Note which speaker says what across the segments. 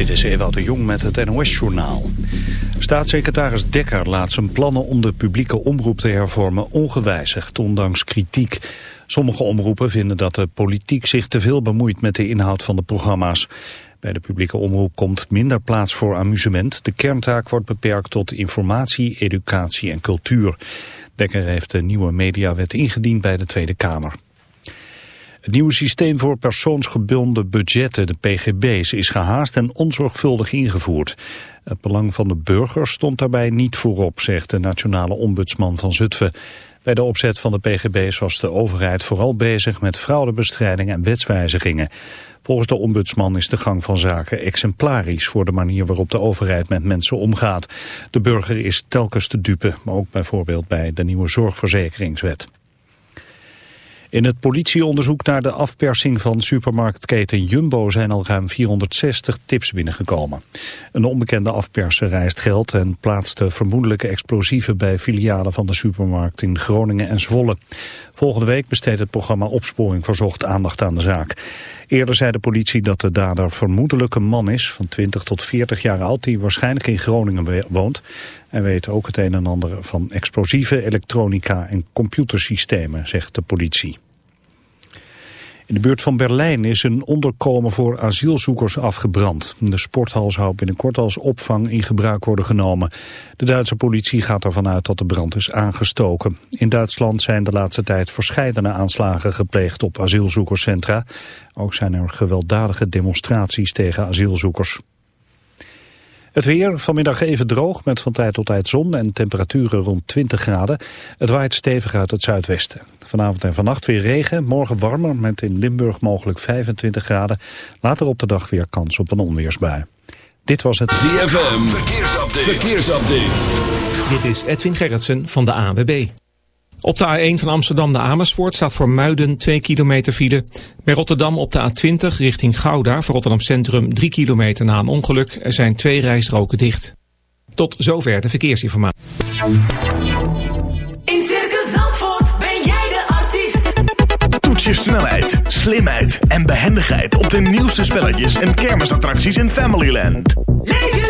Speaker 1: Dit is Ewout de Jong met het NOS-journaal. Staatssecretaris Dekker laat zijn plannen om de publieke omroep te hervormen ongewijzigd, ondanks kritiek. Sommige omroepen vinden dat de politiek zich te veel bemoeit met de inhoud van de programma's. Bij de publieke omroep komt minder plaats voor amusement. De kerntaak wordt beperkt tot informatie, educatie en cultuur. Dekker heeft de nieuwe mediawet ingediend bij de Tweede Kamer. Het nieuwe systeem voor persoonsgebonden budgetten, de PGB's, is gehaast en onzorgvuldig ingevoerd. Het belang van de burgers stond daarbij niet voorop, zegt de nationale ombudsman van Zutphen. Bij de opzet van de PGB's was de overheid vooral bezig met fraudebestrijding en wetswijzigingen. Volgens de ombudsman is de gang van zaken exemplarisch voor de manier waarop de overheid met mensen omgaat. De burger is telkens te dupe, maar ook bijvoorbeeld bij de nieuwe zorgverzekeringswet. In het politieonderzoek naar de afpersing van supermarktketen Jumbo zijn al ruim 460 tips binnengekomen. Een onbekende afperser reist geld en plaatste vermoedelijke explosieven bij filialen van de supermarkt in Groningen en Zwolle. Volgende week besteedt het programma Opsporing Verzocht aandacht aan de zaak. Eerder zei de politie dat de dader vermoedelijk een man is van 20 tot 40 jaar oud die waarschijnlijk in Groningen woont. En weet ook het een en ander van explosieve elektronica en computersystemen, zegt de politie. In de buurt van Berlijn is een onderkomen voor asielzoekers afgebrand. De sporthal zou binnenkort als opvang in gebruik worden genomen. De Duitse politie gaat ervan uit dat de brand is aangestoken. In Duitsland zijn de laatste tijd verscheidene aanslagen gepleegd op asielzoekerscentra. Ook zijn er gewelddadige demonstraties tegen asielzoekers. Het weer, vanmiddag even droog met van tijd tot tijd zon en temperaturen rond 20 graden. Het waait stevig uit het zuidwesten. Vanavond en vannacht weer regen, morgen warmer met in Limburg mogelijk 25 graden. Later op de dag weer kans op een onweersbui. Dit was het
Speaker 2: ZFM, verkeersupdate. verkeersupdate.
Speaker 3: Dit is Edwin Gerritsen van de ANWB. Op de A1 van Amsterdam naar Amersfoort staat voor Muiden 2 kilometer file. Bij Rotterdam op de A20 richting Gouda voor Rotterdam Centrum 3 kilometer na een ongeluk. Er zijn twee rijstroken dicht. Tot zover de verkeersinformatie.
Speaker 4: In Circus Zandvoort ben jij de artiest.
Speaker 5: Toets je snelheid, slimheid en behendigheid op de nieuwste spelletjes en kermisattracties in Familyland.
Speaker 4: Leef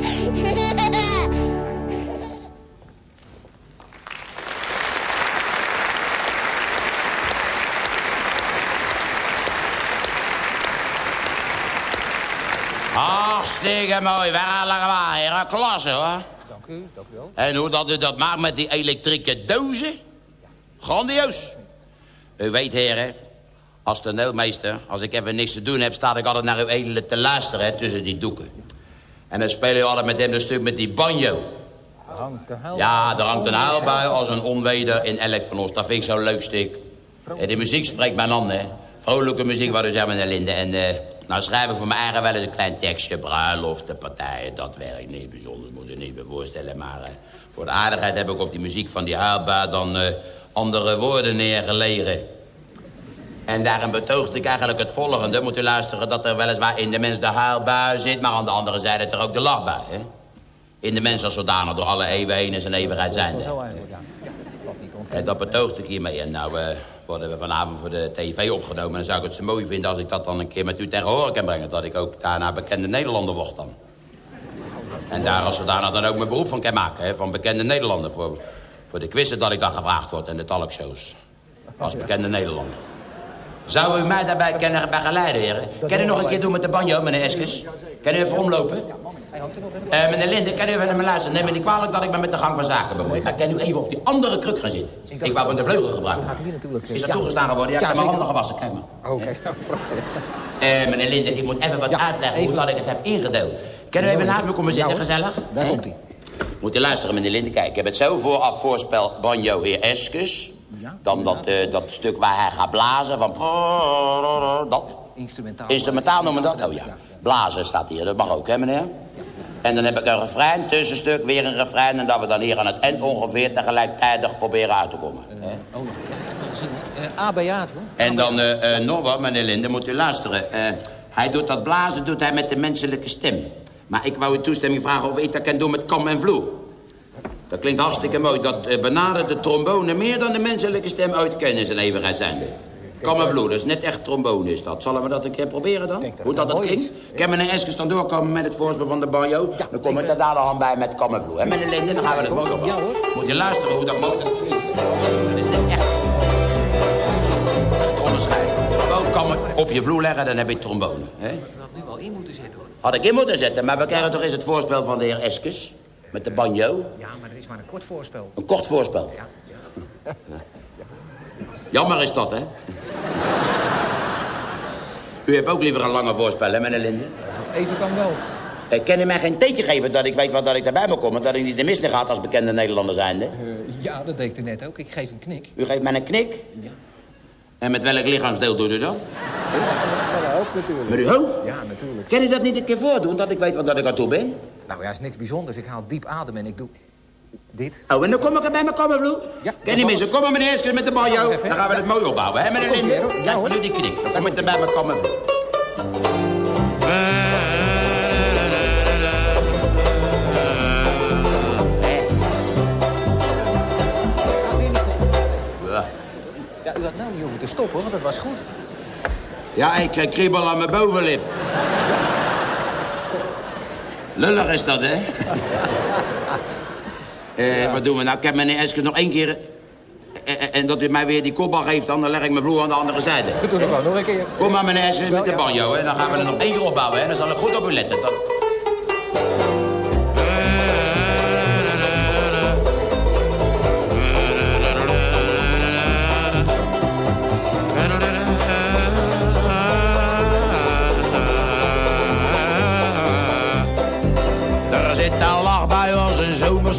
Speaker 6: Hartstikke mooi, wel allemaal, heren. Klasse, hoor.
Speaker 7: Dank u, dank u wel.
Speaker 6: En hoe dat u dat maakt met die elektrische dozen? Grandioos. U weet, heren, als toneelmeester, als ik even niks te doen heb... sta ik altijd naar uw edele te luisteren, hè, tussen die doeken. En dan spelen u altijd met hem een stuk met die banjo.
Speaker 7: De.
Speaker 6: Ja, er hangt een huilbui als een onweder in elk van ons. Dat vind ik zo'n leuk stuk. En de muziek spreekt mijn handen, hè. Vrolijke muziek, wat u zei, meneer Linde. En, eh, Nou schrijf ik voor mijn eigen wel eens een klein tekstje. Bruiloft, de partijen, dat werkt niet bijzonder. Moet je niet meer voorstellen. Maar eh, voor de aardigheid heb ik op die muziek van die huilbui dan eh, andere woorden neergelegen. En daarin betoogde ik eigenlijk het volgende. Moet u luisteren dat er weliswaar in de mens de huilbui zit... maar aan de andere zijde er ook de lachbui, hè? In de mens als zodanig door alle eeuwen heen en zijn eeuwigheid
Speaker 7: ja.
Speaker 6: En dat betoogde ik hiermee. En nou eh, worden we vanavond voor de tv opgenomen. En zou ik het zo mooi vinden als ik dat dan een keer met u tegen horen kan brengen. Dat ik ook daarna bekende Nederlander word dan. En daar als zodanig dan ook mijn beroep van kan maken. Hè, van bekende Nederlander. Voor, voor de quizzen dat ik dan gevraagd word en de talkshows. Als bekende Nederlander. Zou u mij daarbij kunnen begeleiden, heren? Kan u nog een keer doen met de banjo, meneer Eskes? Kan u even omlopen? Eh, meneer Linde, kan u even naar me luisteren? Neem me niet kwalijk dat ik me met de gang van zaken bemoei. Maar kan u even op die andere kruk gaan zitten? Ik wou van de vleugel gebruiken. Is dat toegestaan geworden? Ja, ik heb mijn handen gewassen, kijk maar.
Speaker 7: Oh, kijk.
Speaker 6: Eh, meneer Linde, ik moet even wat uitleggen hoe dat ik het heb ingedeeld. Kan u even naast me komen zitten, gezellig?
Speaker 7: Daar komt hij.
Speaker 6: Moet u luisteren, meneer Linde. Kijk, ik heb het zo vooraf voorspel banjo heer Eskes. Dan dat, eh, dat stuk waar hij gaat blazen van... Dat.
Speaker 7: Instrumentaal.
Speaker 6: Instrumentaal noemen we dat? Oh ja. Blazen staat hier, dat mag ook, hè meneer? En dan heb ik een refrein, tussenstuk, weer een refrein... en dat we dan hier aan het eind ongeveer tegelijkertijd proberen uit te komen. hè?
Speaker 7: Oh, eh, A Beato.
Speaker 6: En dan eh, eh, nog wat, meneer Linde, moet u luisteren. Eh, hij doet dat blazen doet hij met de menselijke stem. Maar ik wou u toestemming vragen of ik dat kan doen met kam en vloer. Dat klinkt hartstikke mooi. Dat eh, benadert de trombone meer dan de menselijke stem ooit kennen in zijn eeuwigheid zijnde. Kam en vloer, dat is net echt trombone is dat. Zullen we dat een keer proberen dan? Hoe dat, dat klinkt? Kan meneer Eskes dan doorkomen met het voorspel van de banjo? Dan kom ik er daar dan bij met kam en vloer. En meneer Linde, dan gaan we het mooi opbouwen.
Speaker 7: Ja, hoor.
Speaker 6: Moet je luisteren hoe dat dat klinkt. Dat is net echt te onderscheiden. Gewoon kan op je vloer leggen, dan heb je trombone. Hè?
Speaker 7: Ik had nu wel in moeten zetten hoor.
Speaker 6: Had ik in moeten zetten, maar we krijgen toch eens het voorspel van de heer Eskes. Met de banjo.
Speaker 7: Ja, maar er is maar een kort voorspel.
Speaker 6: Een kort voorspel.
Speaker 7: Ja, ja.
Speaker 6: Jammer is dat, hè? U hebt ook liever een lange voorspel, hè, meneer Linde?
Speaker 7: Even kan wel.
Speaker 6: Eh, kan u mij geen teken geven dat ik weet wat dat ik daarbij moet komen? Dat ik niet de mis in gaat als bekende Nederlander zijnde?
Speaker 7: Eh, ja, dat deed ik er net ook. Ik geef een knik.
Speaker 6: U geeft mij een knik? En met welk lichaamsdeel doet u dat?
Speaker 7: Van de hoofd natuurlijk.
Speaker 6: Met uw hoofd?
Speaker 7: Ja, natuurlijk.
Speaker 6: Kan u dat niet een keer voordoen, dat ik weet wat dat ik aan toe ben?
Speaker 7: Nou ja, is niks bijzonders. Ik haal diep adem en ik doe dit.
Speaker 6: Oh, en dan kom ik er bij mijn kamervloer?
Speaker 7: Ja,
Speaker 6: Ken niet missen. Kom maar, meneer Eskes, met de.
Speaker 7: Wacht even,
Speaker 6: Dan gaan we het mooi opbouwen, hè, meneer Linde?
Speaker 7: Ja, hoor.
Speaker 6: van u die knik. Dan kom ik er bij mijn kamervloer. Ja.
Speaker 7: Ja, u had nou niet hoeven te stoppen, want dat was goed.
Speaker 6: Ja, ik krijg kriebel aan mijn bovenlip. Lullig is dat, hè? Eh, wat doen we nou? Ik heb meneer Eskes nog één keer... eh, eh, en dat u mij weer die kopbal geeft, dan, leg ik mijn vloer aan de andere zijde.
Speaker 7: We doen het gewoon nog een keer.
Speaker 6: Kom maar, meneer Eskes, met de banjo, hè. Dan gaan we er nog één keer opbouwen, hè. Dan zal ik goed op u letten. Dan...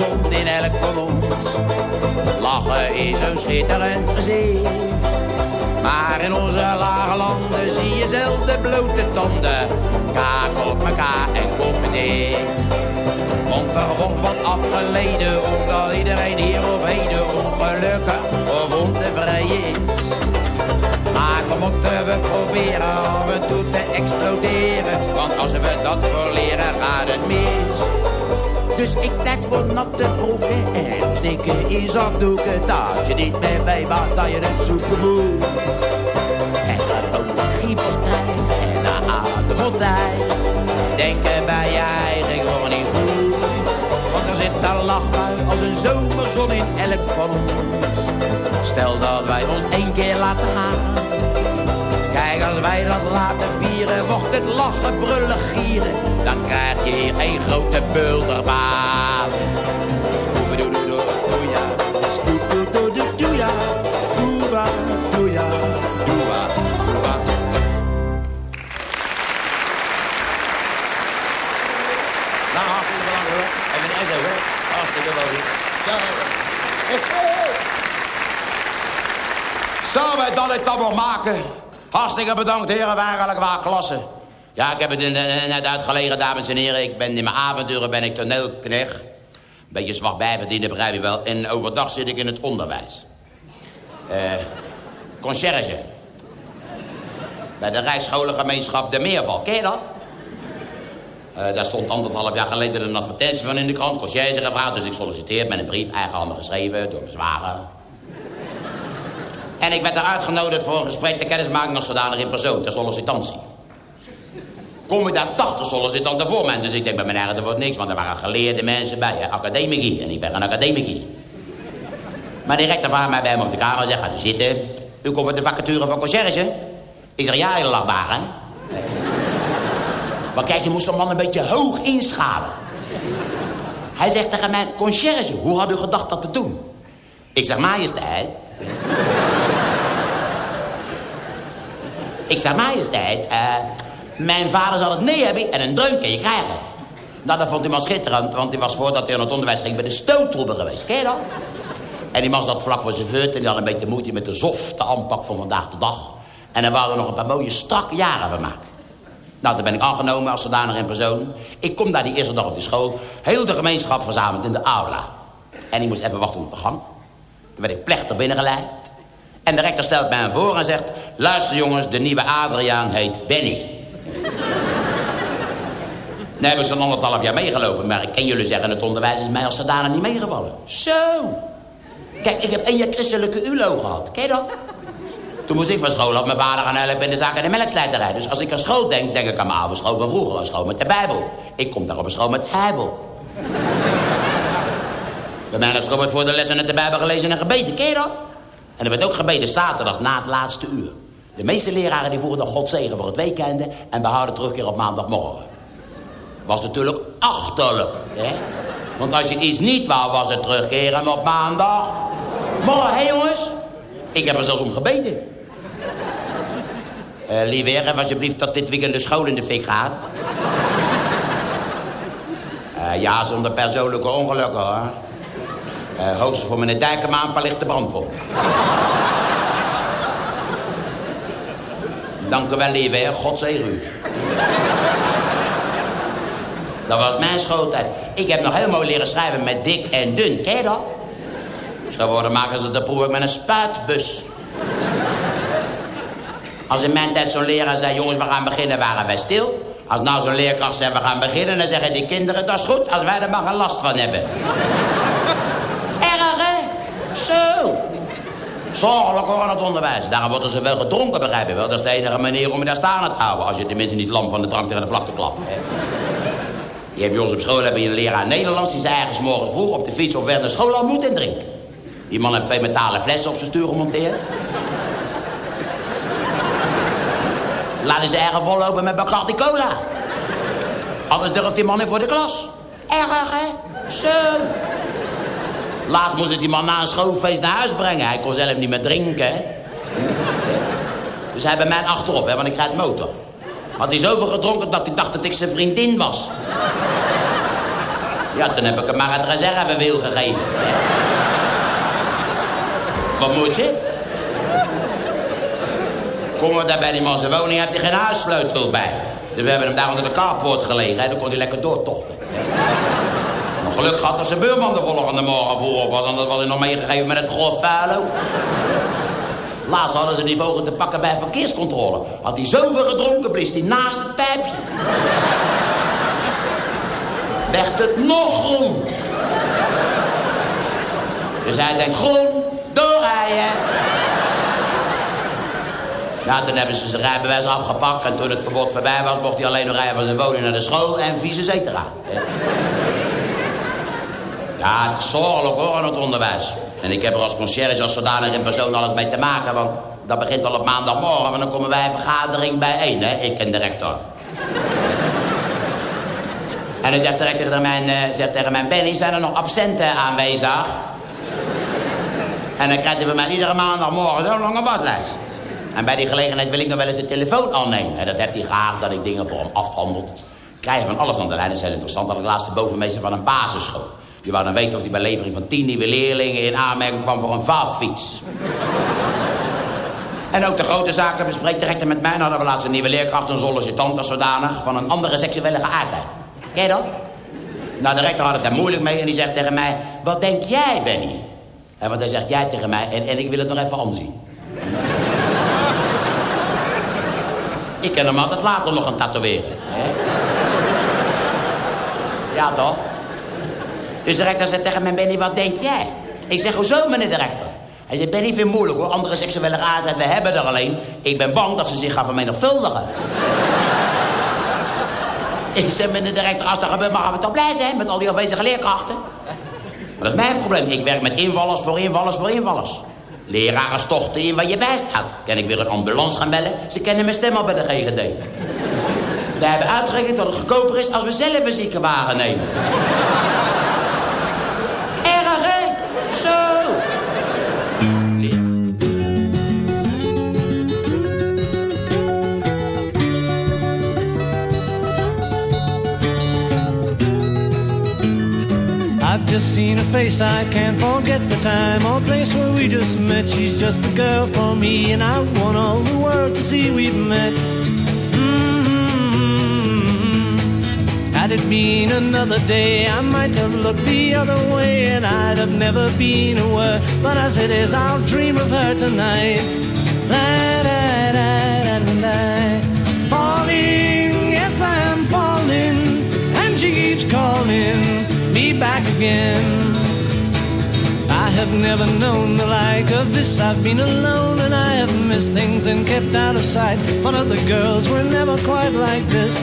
Speaker 6: in elk van ons. Lachen is een schitterend gezicht. Maar in onze lage landen zie je zelden blote tanden. Kaak op elkaar en koppen dicht. Want er wordt wat afgeleden, omdat iedereen hier of heden ongelukkig of ontevreden is. Maar we moeten we proberen af toe te exploderen. Want als we dat verleren, gaat het mis. Dus ik pleit voor natte broeken en verstikken in zakdoeken. Dat je niet meer weet wat dat je het zoeken moet. En gewoon de griepels krijgt en de ademhottij. Denken bij je eigen gewoon niet goed. Want er zit een lachbui als een zomerzon in elk van ons. Stel dat wij ons één keer laten gaan. Als wij dat laten vieren, wordt het lachen, brullen, gieren. Dan krijg je hier één grote bulderbaan. Scooby-doo-doo-doo-ja, scooby-doo-doo-doo-ja, scooba-doo-ja, doa, doa. Nou, hartstikke bedankt hoor. En meneer Esso, hè? Hartstikke bedankt. Zo. Zo, wij dan het nog maken. Hartstikke bedankt, heren. Eigenlijk waar klasse. Ja, ik heb het net uitgelegen, dames en heren. Ik ben in mijn avonturen ben ik toneelknecht. Beetje zwak bijverdienen, begrijp je wel. En overdag zit ik in het onderwijs. Eh conciërge. Bij de Rijksscholengemeenschap De Meerval. Ken je dat? Eh, daar stond anderhalf jaar geleden een advertentie van in de krant. Conciërge gevraagd, dus ik solliciteer met een brief. Eigenhandig geschreven door mijn zwager. En ik werd er uitgenodigd voor een gesprek te kennismaking als zodanig in persoon, ter sollicitantie. Kom ik daar 80 sollicitanten voor mij, dus ik denk bij mijn eigen, er wordt niks, want er waren geleerde mensen bij, academici, en ik ben geen academici. Maar die rector vraagt mij bij me op de kamer en zegt, gaat u zitten. U komt voor de vacature van conciërge? Ik zeg, ja, hele lachbaar, hè? Maar kijk, je moest de man een beetje hoog inschalen. Hij zegt tegen mij, conciërge, hoe had u gedacht dat te doen? Ik zeg, majesteit, Ik zeg, majesteit, eh, mijn vader zal het nee hebben en een dreunke krijgen. Nou, dat vond hij maar schitterend, want hij was voordat hij aan het onderwijs ging bij de stoottroepen geweest. Ken je dat? En die man zat vlak voor zijn veut en die had een beetje moeite met de zofte aanpak van vandaag de dag. En er waren nog een paar mooie strakke jaren van maken. Nou, dan ben ik aangenomen als zodanig in persoon. Ik kom daar die eerste dag op de school. Heel de gemeenschap verzameld in de aula. En ik moest even wachten op de gang. Toen werd ik plechtig binnengeleid. En de rector stelt mij hem voor en zegt... Luister jongens, de nieuwe Adriaan heet Benny. Nu hebben ze een anderhalf jaar meegelopen. Maar ik ken jullie zeggen, het onderwijs is mij als zodanig niet meegevallen. Zo. Kijk, ik heb één jaar christelijke ULO gehad. Ken je dat? Toen moest ik van school op mijn vader gaan helpen in de zaak en de melkslijterij. Dus als ik aan school denk, denk ik aan mijn oude school van vroeger. Een school met de Bijbel. Ik kom daar op een school met Bijbel. Bij mij op school voor de lessen uit de Bijbel gelezen en gebeden. Ken je dat? En er werd ook gebeden zaterdags na het laatste uur. De meeste leraren die voeren dan God zegen voor het weekende... en behouden terugkeer op maandagmorgen. Was natuurlijk achterlijk, hè? Want als je iets niet wou, was het terugkeren op maandag. Morgen, hé jongens? Ik heb er zelfs om gebeden. Eh lieve heer, geef alsjeblieft dat dit weekend de school in de fik gaat. Eh, ja, zonder persoonlijke ongelukken, hoor. Eh hoogstens voor meneer Dijkema een paar lichte brandwonden. Dank u wel, lieve heer. God zegen u. Dat was mijn schooltijd. Ik heb nog heel mooi leren schrijven met dik en dun. Ken je dat? Tegenwoordig maken ze de proef met een spuitbus. Als in mijn tijd zo'n leraar zei, jongens, we gaan beginnen, waren wij stil. Als nou zo'n leerkracht zei, we gaan beginnen, dan zeggen die kinderen, dat is goed, als wij er maar geen last van hebben. Zo. Zorgelijk hoor aan het onderwijs. Daarom worden ze wel gedronken, begrijp je wel. Dat is de enige manier om je daar staan te houden. Als je tenminste niet lam van de drank tegen de vlakte klapt. Hè? Je hebt bij ons op school hebben je een leraar Nederlands... die zei ergens morgens vroeg op de fiets of weg naar school al moet en drinken. Die man heeft twee metalen flessen op zijn stuur gemonteerd. Laat ze ergens vollopen met Bacardi Cola. Anders durft die man niet voor de klas. Erg, hè? Zo. Laatst moest ik die man na een schoolfeest naar huis brengen. Hij kon zelf niet meer drinken. Dus hij bij mij achterop, hè, want ik rijd motor. Had hij zoveel gedronken dat hij dacht dat ik zijn vriendin was. Ja, toen heb ik hem maar het reservewiel gegeven. Wat moet je? Komen we daar bij die man zijn woning, heeft hij geen huissleutel bij. Dus we hebben hem daar onder de carport gelegen, hè, dan kon hij lekker doortochten. Geluk gehad dat zijn buurman de volgende morgen voorop was, anders was hij nog meegegeven met het grof vuil. Laatst hadden ze die vogel te pakken bij verkeerscontrole. Had hij zoveel gedronken, blies hij naast het pijpje. Werd het nog groen. Dus hij denkt, groen, doorrijden. Ja, toen hebben ze zijn rijbewijs afgepakt en toen het verbod voorbij was... mocht hij alleen nog rijden van zijn woning naar de school en vice cetera. Ja, het is zorgelijk hoor, aan het onderwijs. En ik heb er als conciërge als zodanig in persoon alles mee te maken... want dat begint al op maandagmorgen... maar dan komen wij vergadering bijeen, hè, ik en de rector. en dan zegt de rector tegen mijn, eh, zegt tegen mijn Benny... zijn er nog absenten aanwezig? en dan krijgt hij van mij iedere maandagmorgen zo'n lange waslijst. En bij die gelegenheid wil ik nog wel eens de telefoon aannemen. En dat heeft hij graag, dat ik dingen voor hem afhandelt. Ik krijg van alles aan de lijn. Dat is heel interessant. Dat ik laatst de bovenmeester van een basisschool. Die wou dan weten of hij bij levering van tien nieuwe leerlingen... in aanmerking kwam voor een vaalfiets. En ook de grote zaken bespreekt direct met mij. Nou hadden we laatst een nieuwe leerkracht, een sollicitant als zodanig... van een andere seksuele geaardheid. Ken je dat? Nou, de rector had het daar moeilijk mee en die zegt tegen mij... Wat denk jij, Benny? En want hij zegt jij tegen mij en, en ik wil het nog even aanzien. ik kan hem altijd later nog gaan tatoeëren. Ja, toch? Dus de rector zegt tegen mij, Benny, wat denk jij? Ik zeg, hoezo, meneer de rector? Hij zegt, Benny, vind moeilijk hoor, andere seksuele geaardheid, we hebben er alleen. Ik ben bang dat ze zich gaan vermenigvuldigen. ik zeg, meneer de rector, als dat gebeurt, mag we toch blij zijn met al die afwezige leerkrachten? Maar dat is mijn probleem. Ik werk met invallers voor invallers voor invallers. Leraren stochten in waar je bij staat. Kan ik weer een ambulance gaan bellen? Ze kennen mijn stem al bij de GGD. We hebben uitgerekend dat het goedkoper is als we zelf een ziekenwagen nemen.
Speaker 8: I've just seen a face, I can't forget the time or place where we just met. She's just the girl for me, and I want all the world to see we've met. Mm-hmm. Had it been another day, I might have looked the other way, and I'd have never been aware. But as it is, I'll dream of her tonight. La, da, da, da, da. Falling, yes, I'm falling, and she keeps calling back again. I have never known the like of this. I've been alone and I have missed things and kept out of sight. But other girls were never quite like this.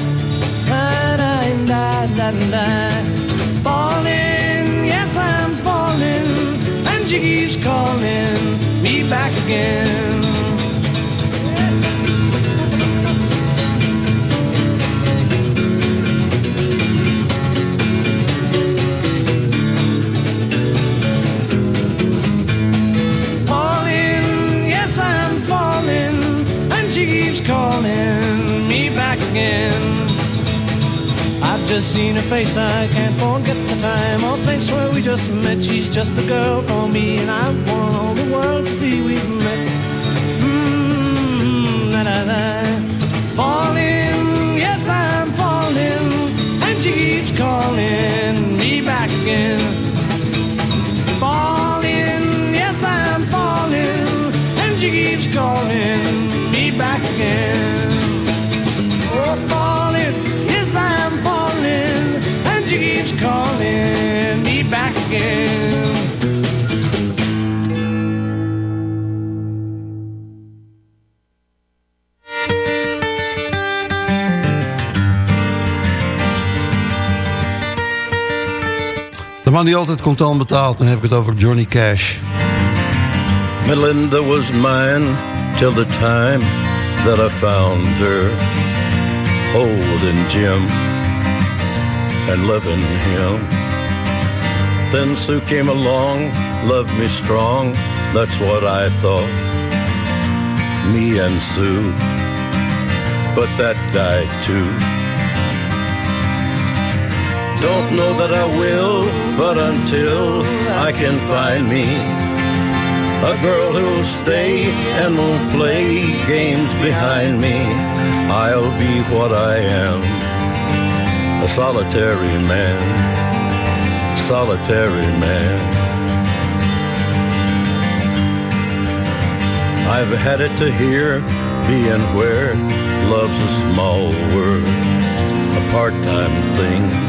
Speaker 8: Falling, yes, I'm falling, and she keeps calling me back again. Face, I can't forget the time or place where we just met. She's just the girl for me, and I want all the world to see we've met. Mm, na, na, na. Falling, yes, I'm falling, and she keeps calling me back again
Speaker 9: man die altijd contant betaalt, dan heb ik het over Johnny Cash.
Speaker 10: Melinda was mine till the time that I found her holding Jim and loving him. Then Sue came along, loved me strong, that's what I thought. Me and Sue, but that died too. Don't know that I will, but until I can find me. A girl who'll stay and won't play games behind me, I'll be what I am, a solitary man, solitary man. I've had it to hear, being where love's a small word, a part-time thing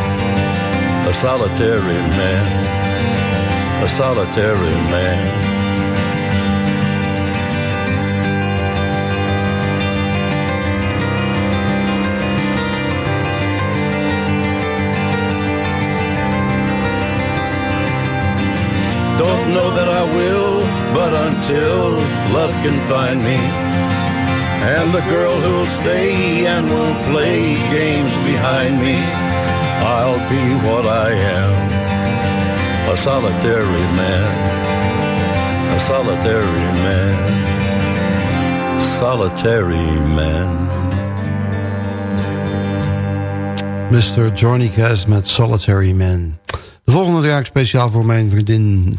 Speaker 10: a solitary man, a solitary man. Don't know that I will, but until love can find me, and the girl who'll stay and won't play games behind me. I'll be what I am, a solitary man, a solitary man, solitary man.
Speaker 11: Mr. Johnny Cash met Solitary Man. De volgende draak speciaal voor mijn vriendin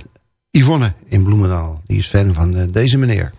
Speaker 11: Yvonne in Bloemendaal. Die is fan van eh, deze meneer.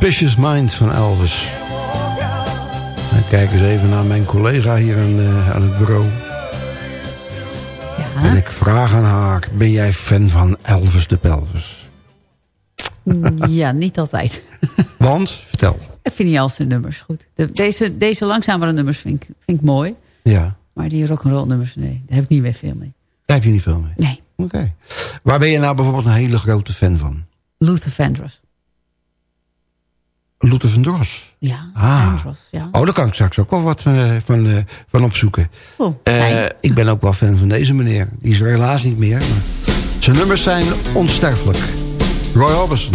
Speaker 9: Suspicious
Speaker 11: Mind van Elvis. En kijk eens even naar mijn collega hier aan, aan het bureau. Ja. En ik vraag aan haar, ben jij fan van Elvis de Pelvis?
Speaker 12: Mm, ja, niet altijd.
Speaker 11: Want? Vertel.
Speaker 12: Ik vind niet al zijn nummers goed. deze, deze langzamere nummers vind ik, vind ik mooi.
Speaker 11: Ja.
Speaker 12: Maar die rock'n'roll nummers, nee, daar heb ik niet meer veel mee.
Speaker 11: Daar heb je niet veel mee?
Speaker 12: Nee.
Speaker 11: Oké. Waar ben je nou bijvoorbeeld een hele grote fan van?
Speaker 12: Luther Vandross.
Speaker 13: Luther van Dros.
Speaker 12: Ja,
Speaker 13: ah.
Speaker 12: Ja.
Speaker 13: Oh, daar kan ik straks ook wel wat eh, van, eh, van opzoeken. Eh, ik ben ook wel fan van deze meneer. Die is er helaas niet meer. Maar zijn nummers zijn onsterfelijk. Roy Orbison.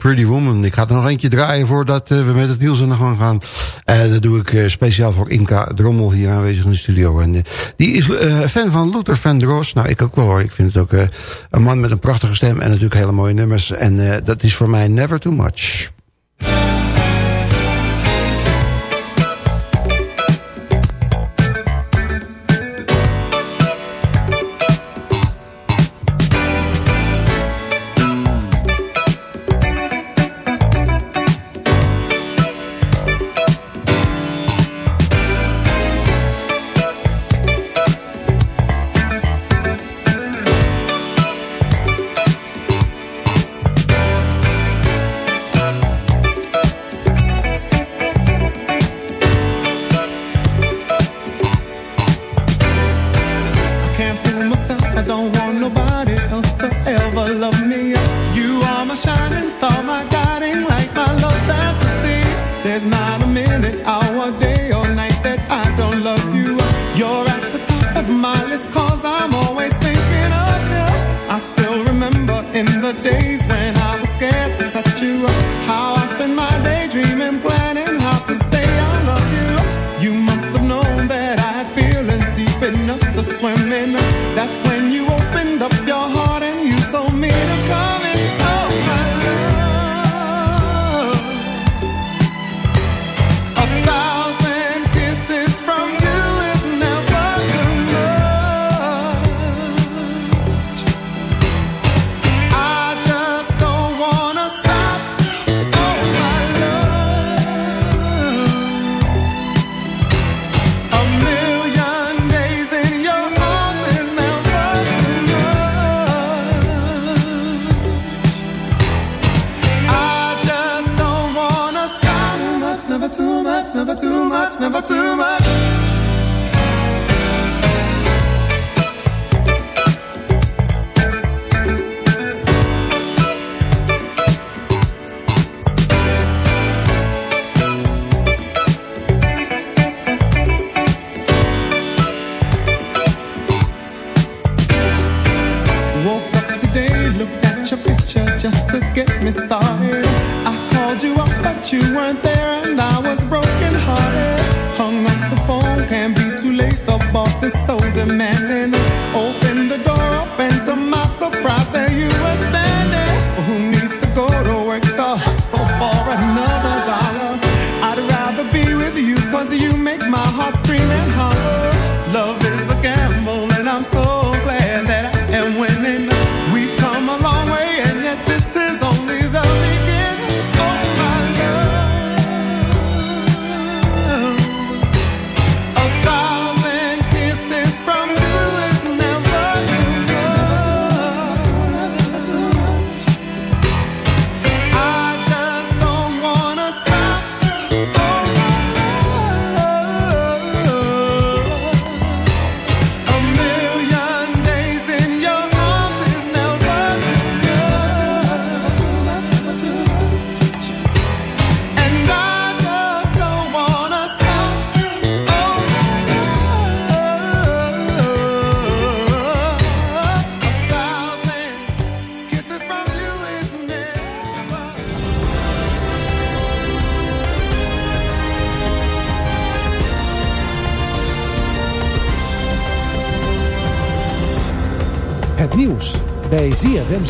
Speaker 9: Pretty Woman.
Speaker 13: Ik ga er nog eentje draaien voordat eh, we met het nieuws aan de gang gaan. En dat doe ik eh, speciaal voor Inka Drommel hier aanwezig in de studio. En die is fan van Luther Vandross. Nou, ik ook wel hoor. Ik vind het ook een man met een prachtige stem en natuurlijk hele mooie nummers. En dat is voor mij never too much.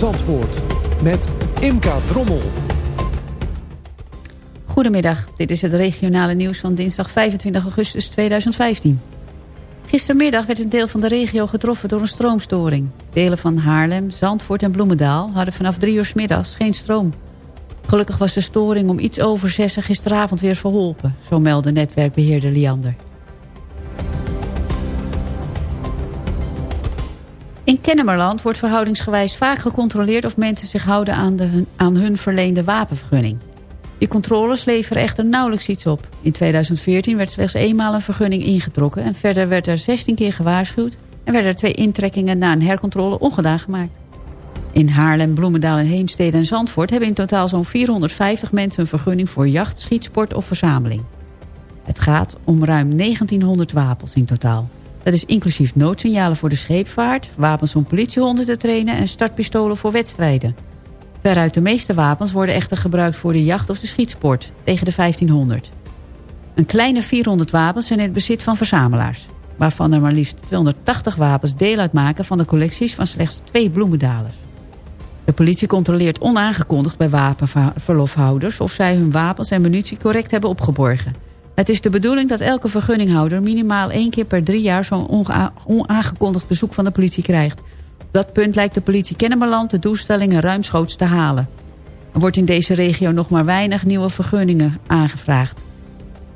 Speaker 14: Zandvoort met Imka Drommel.
Speaker 12: Goedemiddag, dit is het regionale nieuws van dinsdag 25 augustus 2015. Gistermiddag werd een deel van de regio getroffen door een stroomstoring. Delen van Haarlem, Zandvoort en Bloemendaal hadden vanaf drie uur middags geen stroom. Gelukkig was de storing om iets over zessen gisteravond weer verholpen, zo meldde netwerkbeheerder Liander. In Kennemerland wordt verhoudingsgewijs vaak gecontroleerd of mensen zich houden aan, de, hun- aan hun verleende wapenvergunning. Die controles leveren echter nauwelijks iets op. In 2014 werd slechts eenmaal een vergunning ingetrokken... en verder werd er 16 keer gewaarschuwd... en werden er twee intrekkingen na een hercontrole ongedaan gemaakt. In Haarlem, Bloemendaal en Heemstede en Zandvoort... hebben in totaal zo'n 450 mensen een vergunning voor jacht, schietsport of verzameling. Het gaat om ruim 1900 wapens in totaal. Dat is inclusief noodsignalen voor de scheepvaart... wapens om politiehonden te trainen en startpistolen voor wedstrijden. Veruit de meeste wapens worden echter gebruikt voor de jacht of de schietsport, tegen de 1500. Een kleine 400 wapens zijn in het bezit van verzamelaars. Waarvan er maar liefst 280 wapens deel uitmaken van de collecties van slechts twee bloemendalers. De politie controleert onaangekondigd bij wapenverlofhouders... of zij hun wapens en munitie correct hebben opgeborgen. Het is de bedoeling dat elke vergunninghouder minimaal één keer per drie jaar... zo'n onaangekondigd bezoek van de politie krijgt. Op dat punt lijkt de politie Kennemerland de doelstellingen ruimschoots te halen. Er wordt in deze regio nog maar weinig nieuwe vergunningen aangevraagd.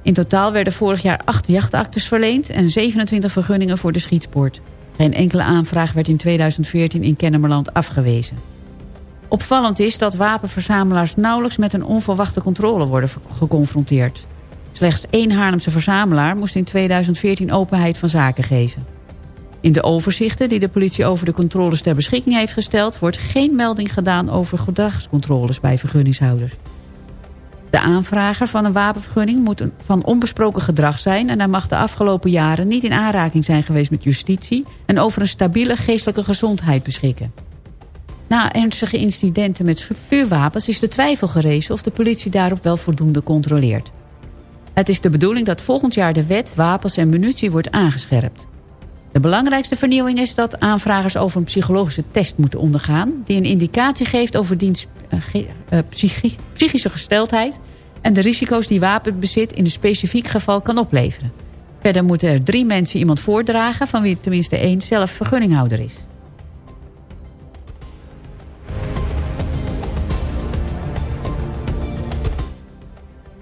Speaker 12: In totaal werden vorig jaar acht jachtaktes verleend... en 27 vergunningen voor de schietsport. Geen enkele aanvraag werd in 2014 in Kennemerland afgewezen. Opvallend is dat wapenverzamelaars nauwelijks met een onverwachte controle worden geconfronteerd. Slechts één Haarlemse verzamelaar moest in 2014 openheid van zaken geven. In de overzichten die de politie over de controles ter beschikking heeft gesteld... wordt geen melding gedaan over gedragscontroles bij vergunningshouders. De aanvrager van een wapenvergunning moet van onbesproken gedrag zijn... en hij mag de afgelopen jaren niet in aanraking zijn geweest met justitie... en over een stabiele geestelijke gezondheid beschikken. Na ernstige incidenten met vuurwapens is de twijfel gerezen... of de politie daarop wel voldoende controleert. Het is de bedoeling dat volgend jaar de wet wapens en munitie wordt aangescherpt. De belangrijkste vernieuwing is dat aanvragers over een psychologische test moeten ondergaan... die een indicatie geeft over diens eh, eh, psychi- psychische gesteldheid... en de risico's die wapenbezit in een specifiek geval kan opleveren. Verder moeten er drie mensen iemand voordragen... van wie tenminste één zelf vergunninghouder is.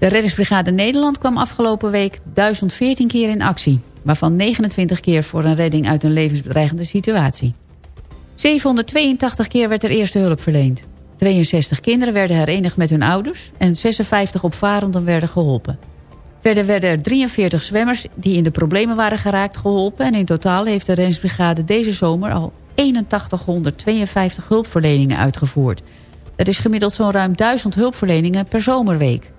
Speaker 12: De reddingsbrigade Nederland kwam afgelopen week 1014 keer in actie. Waarvan 29 keer voor een redding uit een levensbedreigende situatie. 782 keer werd er eerste hulp verleend. 62 kinderen werden herenigd met hun ouders en 56 opvarenden werden geholpen. Verder werden er 43 zwemmers die in de problemen waren geraakt geholpen... en in totaal heeft de reddingsbrigade deze zomer al 8152 hulpverleningen uitgevoerd. Dat is gemiddeld zo'n ruim 1000 hulpverleningen per zomerweek.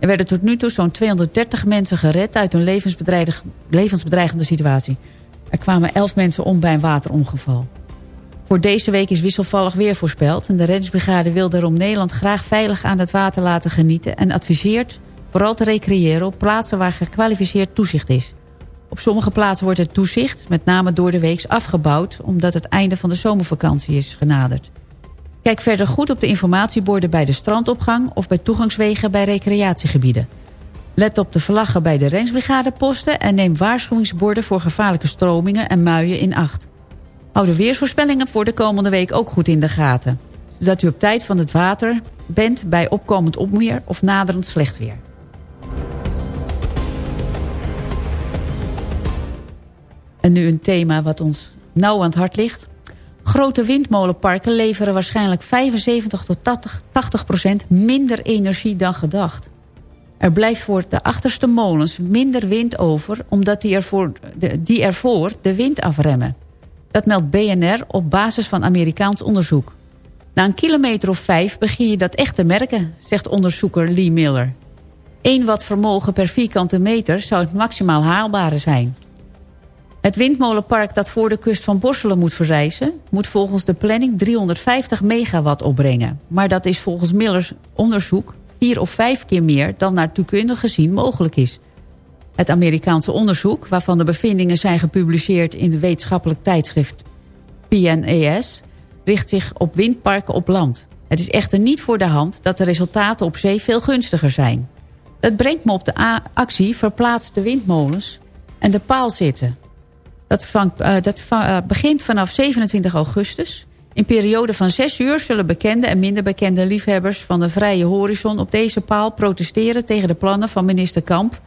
Speaker 12: Er werden tot nu toe zo'n 230 mensen gered uit een levensbedreigende, situatie. Er kwamen 11 mensen om bij een waterongeval. Voor deze week is wisselvallig weer voorspeld... en de reddingsbrigade wil daarom Nederland graag veilig aan het water laten genieten... en adviseert vooral te recreëren op plaatsen waar gekwalificeerd toezicht is. Op sommige plaatsen wordt het toezicht, met name door de weeks, afgebouwd... omdat het einde van de zomervakantie is genaderd. Kijk verder goed op de informatieborden bij de strandopgang... of bij toegangswegen bij recreatiegebieden. Let op de vlaggen bij de rensbrigadeposten... en neem waarschuwingsborden voor gevaarlijke stromingen en muien in acht. Hou de weersvoorspellingen voor de komende week ook goed in de gaten. Zodat u op tijd van het water bent bij opkomend onweer of naderend slecht weer. En nu een thema wat ons nauw aan het hart ligt. Grote windmolenparken leveren waarschijnlijk 75 tot 80, 80 procent minder energie dan gedacht. Er blijft voor de achterste molens minder wind over... omdat die ervoor de, die ervoor de wind afremmen. Dat meldt BNR op basis van Amerikaans onderzoek. Na een kilometer of vijf begin je dat echt te merken... zegt onderzoeker Lee Miller. 1 watt vermogen per vierkante meter zou het maximaal haalbare zijn... Het windmolenpark dat voor de kust van Borselen moet verrijzen... moet volgens de planning 350 megawatt opbrengen. Maar dat is volgens Millers onderzoek vier of vijf keer meer... dan naar toekundig gezien mogelijk is. Het Amerikaanse onderzoek, waarvan de bevindingen zijn gepubliceerd... in de wetenschappelijk tijdschrift PNAS... richt zich op windparken op land. Het is echter niet voor de hand dat de resultaten op zee veel gunstiger zijn. Dat brengt me op de actie Verplaats de windmolens en de paal zitten... Dat, uh, dat uh, begint vanaf 27 augustus. In periode van zes uur zullen bekende en minder bekende liefhebbers van de vrije horizon op deze paal protesteren tegen de plannen van minister Kamp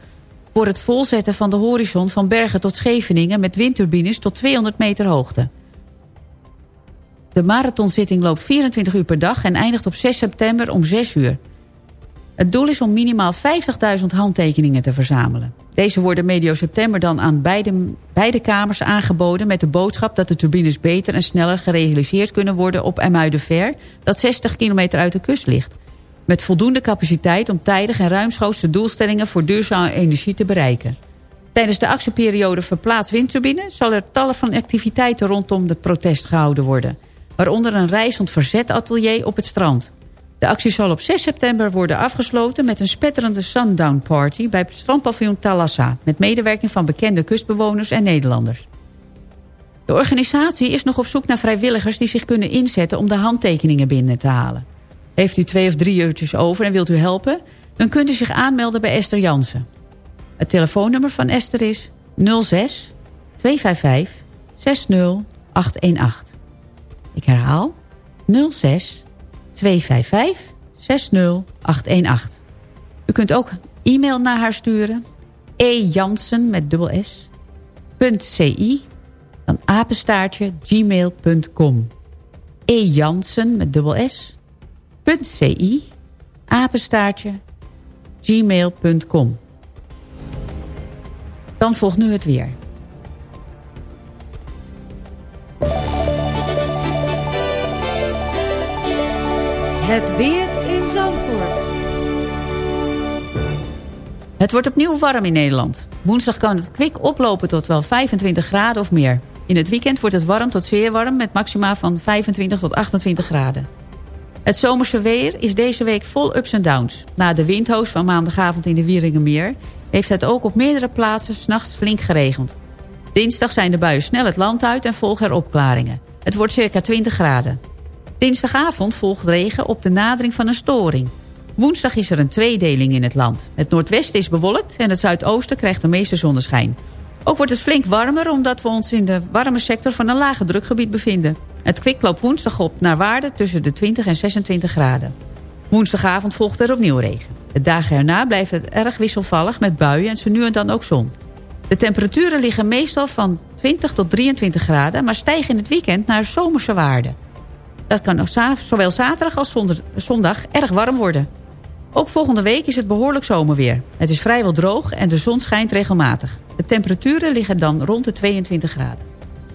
Speaker 12: voor het volzetten van de horizon van Bergen tot Scheveningen met windturbines tot 200 meter hoogte. De marathonzitting loopt 24 uur per dag en eindigt op 6 september om 6 uur. Het doel is om minimaal 50.000 handtekeningen te verzamelen. Deze worden medio september dan aan beide, beide kamers aangeboden... met de boodschap dat de turbines beter en sneller gerealiseerd kunnen worden... op Emuidenver, dat 60 kilometer uit de kust ligt. Met voldoende capaciteit om tijdig en ruimschoots de doelstellingen... voor duurzame energie te bereiken. Tijdens de actieperiode Verplaats Windturbine... zal er tallen van activiteiten rondom het protest gehouden worden. Waaronder een reizend verzetatelier op het strand... De actie zal op 6 september worden afgesloten met een spetterende sundown party bij het strandpaviljoen Talassa... met medewerking van bekende kustbewoners en Nederlanders. De organisatie is nog op zoek naar vrijwilligers die zich kunnen inzetten om de handtekeningen binnen te halen. Heeft u twee of drie uurtjes over en wilt u helpen? Dan kunt u zich aanmelden bij Esther Jansen. Het telefoonnummer van Esther is 06 255 60818. Ik herhaal 06 255 60818. U kunt ook e-mail naar haar sturen. ejansen met dubbel s. .ci dan apenstaartje gmail.com. ejansen met dubbel s. .ci apenstaartje gmail.com. Dan volgt nu het weer.
Speaker 4: Het weer in Zandvoort.
Speaker 12: Het wordt opnieuw warm in Nederland. Woensdag kan het kwik oplopen tot wel 25 graden of meer. In het weekend wordt het warm tot zeer warm met maxima van 25 tot 28 graden. Het zomerse weer is deze week vol ups en downs. Na de windhoos van maandagavond in de Wieringenmeer... heeft het ook op meerdere plaatsen s'nachts flink geregend. Dinsdag zijn de buien snel het land uit en volgen er opklaringen. Het wordt circa 20 graden. Dinsdagavond volgt regen op de nadering van een storing. Woensdag is er een tweedeling in het land. Het noordwesten is bewolkt en het zuidoosten krijgt de meeste zonneschijn. Ook wordt het flink warmer omdat we ons in de warme sector van een lage drukgebied bevinden. Het kwik loopt woensdag op naar waarde tussen de 20 en 26 graden. Woensdagavond volgt er opnieuw regen. De dagen erna blijft het erg wisselvallig met buien en zo nu en dan ook zon. De temperaturen liggen meestal van 20 tot 23 graden... maar stijgen in het weekend naar zomerse waarden. Dat kan zowel zaterdag als zondag erg warm worden. Ook volgende week is het behoorlijk zomerweer. Het is vrijwel droog en de zon schijnt regelmatig. De temperaturen liggen dan rond de 22 graden.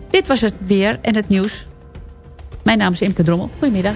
Speaker 12: Dit was het weer en het nieuws. Mijn naam is Imke Drommel. Goedemiddag.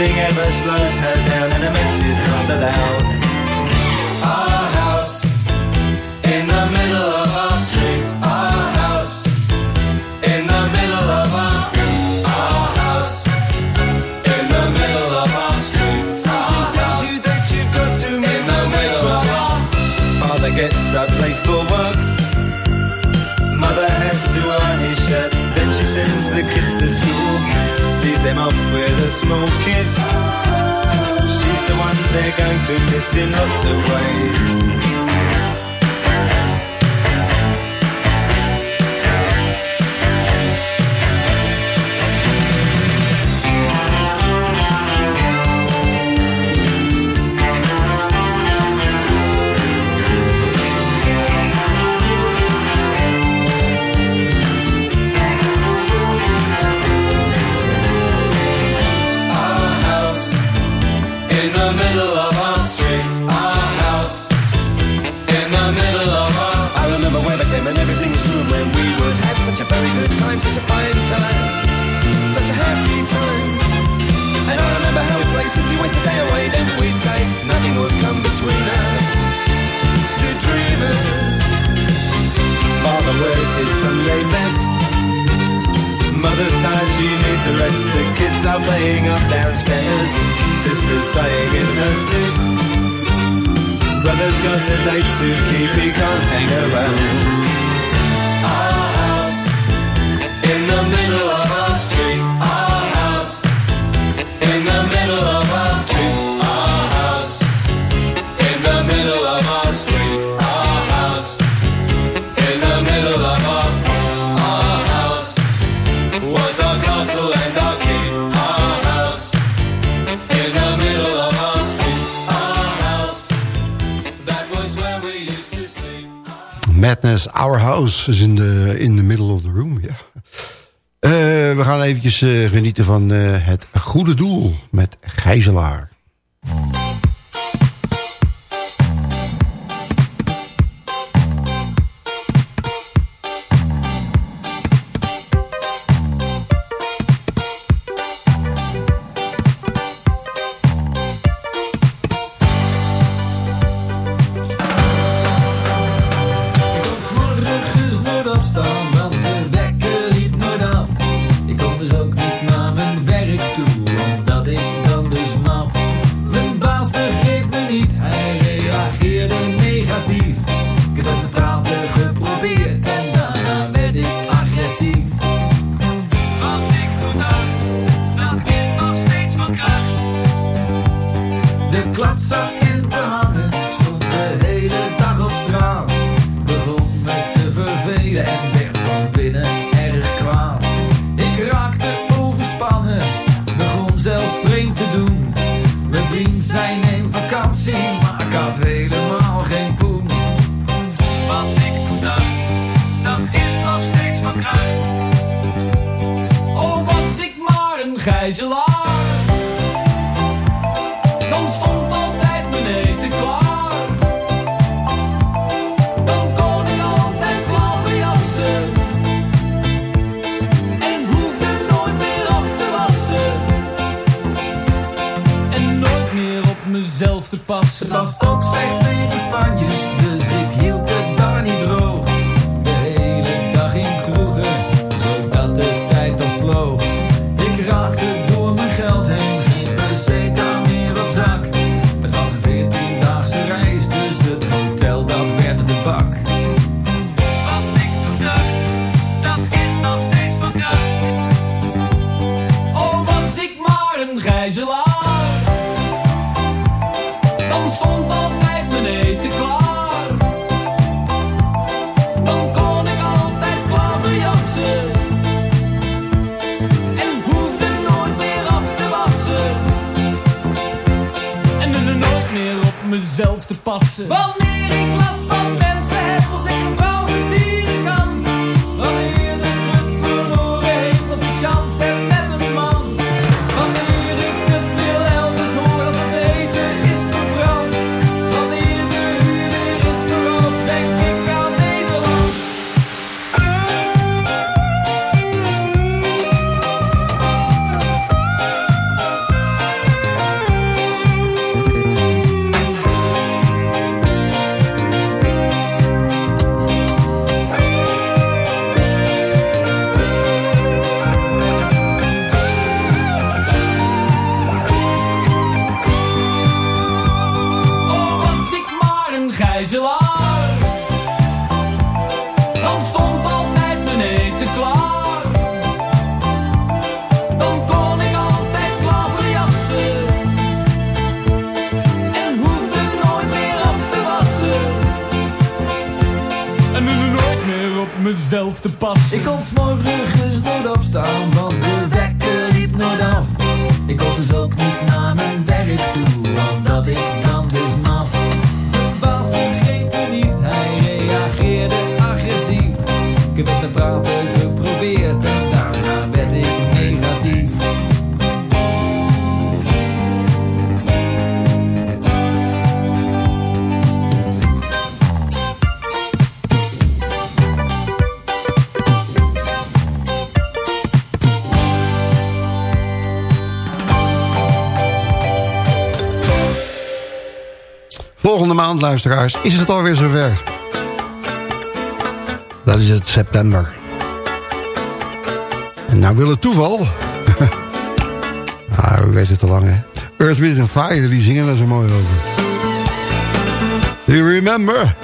Speaker 15: nothing ever slows her down, and a mess is not allowed. them up where the smoke is. She's the one they're going to miss in lots of ways. date to keep me can't hang around.
Speaker 13: Madness, Our House is in the, in the middle of the room. Yeah. We gaan eventjes eh, genieten van eh, het goede doel met Gijzelaar.
Speaker 11: luisteraars, is het alweer zover. Dat is het september. En nou wil het toeval... ah, weten het te lang, hè? Earth, Wind Fire, die zingen er zo mooi over. Do you remember?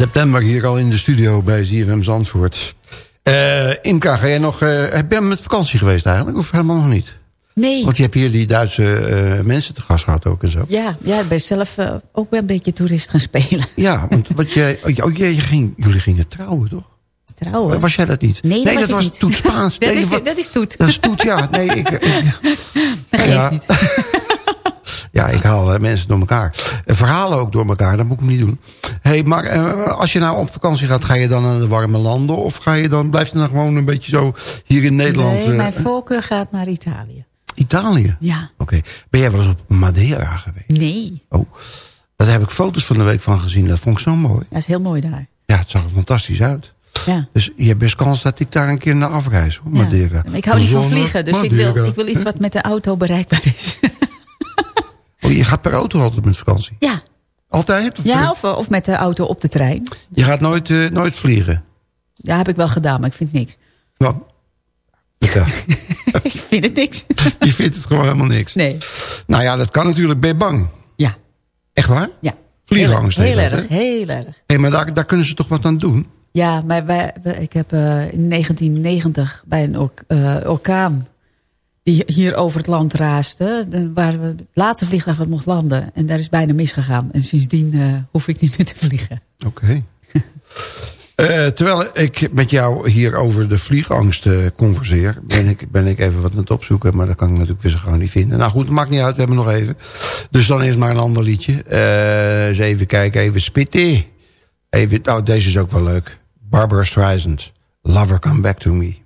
Speaker 16: September
Speaker 9: hier al in de studio bij ZFM Zandvoort. Eh Imka, ga jij nog, eh, heb jij met vakantie geweest eigenlijk? Of helemaal nog niet?
Speaker 12: Nee.
Speaker 9: Want je hebt hier die Duitse eh, mensen te gast gehad ook en zo.
Speaker 12: Ja, ja ik ben zelf eh, ook wel een beetje toerist gaan spelen.
Speaker 9: Ja, want wat jij, oh, je- oh, je, je ging, jullie gingen trouwen, toch?
Speaker 12: Trouwen?
Speaker 9: Was jij dat niet?
Speaker 12: Nee, dat was
Speaker 9: dat
Speaker 12: ik
Speaker 9: was
Speaker 12: niet.
Speaker 9: Toet Spaans.
Speaker 12: dat,
Speaker 9: Nee,
Speaker 12: is,
Speaker 9: wat-
Speaker 12: dat is toet.
Speaker 9: Dat is Toet, ja. Nee, ik, ik-
Speaker 12: Dat geeft
Speaker 9: ja.
Speaker 12: niet.
Speaker 9: Ja, ik haal mensen door elkaar. Eh, verhalen ook door elkaar, dat moet ik niet doen. hey, maar eh, als je nou op vakantie gaat, ga je dan naar de warme landen? Of ga je dan, blijf je dan gewoon een beetje zo hier in Nederland?
Speaker 12: Nee,
Speaker 9: eh,
Speaker 12: mijn voorkeur gaat naar Italië.
Speaker 9: Italië?
Speaker 12: Ja.
Speaker 9: Oké. Ben jij wel eens op Madeira geweest?
Speaker 12: Nee,
Speaker 9: Oh, daar heb ik foto's van de week van gezien. Dat vond ik zo mooi.
Speaker 12: dat is heel mooi daar.
Speaker 9: Ja, het zag er fantastisch uit.
Speaker 12: Ja.
Speaker 9: Dus je hebt best kans dat ik daar een keer naar afreis, hoor,
Speaker 12: Ja.
Speaker 9: Madeira.
Speaker 12: Ik hou niet van vliegen, dus ik wil, ik wil iets wat met de auto bereikbaar is.
Speaker 9: Je gaat per auto altijd met vakantie?
Speaker 12: Ja.
Speaker 9: Altijd? Of
Speaker 12: Ja, of, of met de auto op de trein.
Speaker 9: Je gaat nooit, eh, nooit vliegen?
Speaker 12: Ja, heb ik wel gedaan, maar ik vind niks.
Speaker 9: Nou, vertel.
Speaker 12: ik vind het niks.
Speaker 9: je vindt het gewoon helemaal niks?
Speaker 12: Nee.
Speaker 9: Nou ja, dat kan natuurlijk. Ben je bang?
Speaker 12: Ja.
Speaker 9: Echt waar?
Speaker 12: Ja.
Speaker 9: Vliegangst
Speaker 12: Heel, heel erg, heel erg.
Speaker 9: Hé, maar daar, daar kunnen ze toch wat aan doen?
Speaker 12: Ja, maar wij, wij- ik heb eh, in 1990 bij een ork- eh, orkaan die hier over het land raaste, waar we het laatste vliegtuig wat mocht landen. En daar is bijna misgegaan. En sindsdien eh, hoef ik niet meer te vliegen.
Speaker 9: Oké. Eh, terwijl ik met jou hier over de vliegangst eh, converseer... Ben ik, ben ik even wat aan het opzoeken, maar dat kan ik natuurlijk weer gauw niet vinden. Nou goed, maakt niet uit, we hebben nog even. Dus dan is maar een ander liedje. Eens even kijken, even spitten. Even, nou, deze is ook wel leuk. Barbara Streisand, Lover Come Back To Me.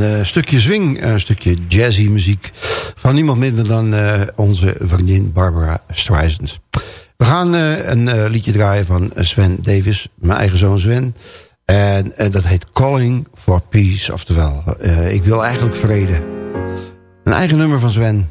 Speaker 9: Een eh, stukje swing, een stukje jazzy muziek... van niemand minder dan eh, onze vriendin Barbara Streisand. We gaan eh, een eh, liedje draaien van Sven Davis, mijn eigen zoon Sven. En eh, dat heet Calling for Peace, oftewel, eh, ik wil eigenlijk vrede. Een eigen nummer van Sven.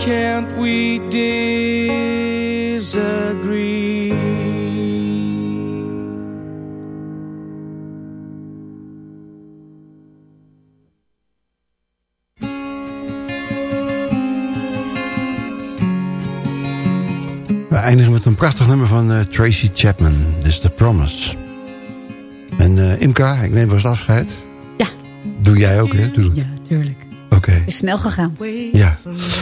Speaker 11: Can't we disagree? We
Speaker 9: eindigen met een prachtig nummer van eh, Tracy Chapman. This is The Promise. En eh, Imka, ik neem vast afscheid.
Speaker 12: Ja.
Speaker 9: Doe jij ook, hè? Doe.
Speaker 12: Ja, tuurlijk.
Speaker 9: Oké.
Speaker 12: Is snel gegaan.
Speaker 9: Ja.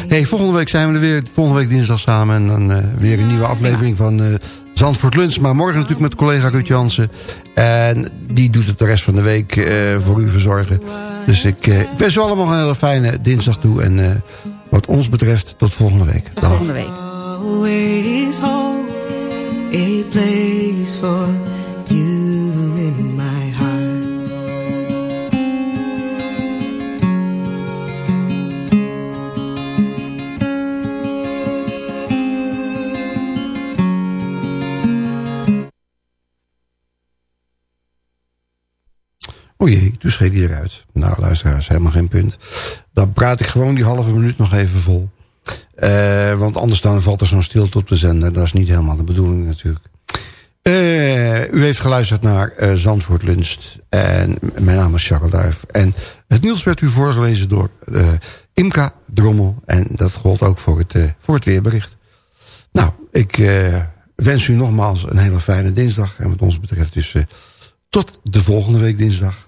Speaker 9: Hey, volgende week zijn we er weer. Volgende week dinsdag samen. En dan eh, weer een nieuwe aflevering van eh, Zandvoort Lunch. Maar morgen natuurlijk met collega Ruud Jansen. En die doet het de rest van de week eh, voor u verzorgen. Dus ik, eh, wens u allemaal een hele fijne dinsdag toe. En eh, wat ons betreft tot volgende week.
Speaker 12: Tot volgende week.
Speaker 8: always hold a place for you
Speaker 9: O jee, toen scheet hij eruit. Nou, luisteraars, helemaal geen punt. Dan praat ik gewoon die halve minuut nog even vol. Eh, want anders dan valt er zo'n stilte op de zender. Dat is niet helemaal de bedoeling natuurlijk. Eh, u heeft geluisterd naar eh, Zandvoort Lunch. En mijn naam is Charles Duif. En het nieuws werd u voorgelezen door Imka Drommel. En dat gold ook voor het, voor het weerbericht. Nou, ik wens u nogmaals een hele fijne dinsdag. En wat ons betreft dus tot de volgende week dinsdag.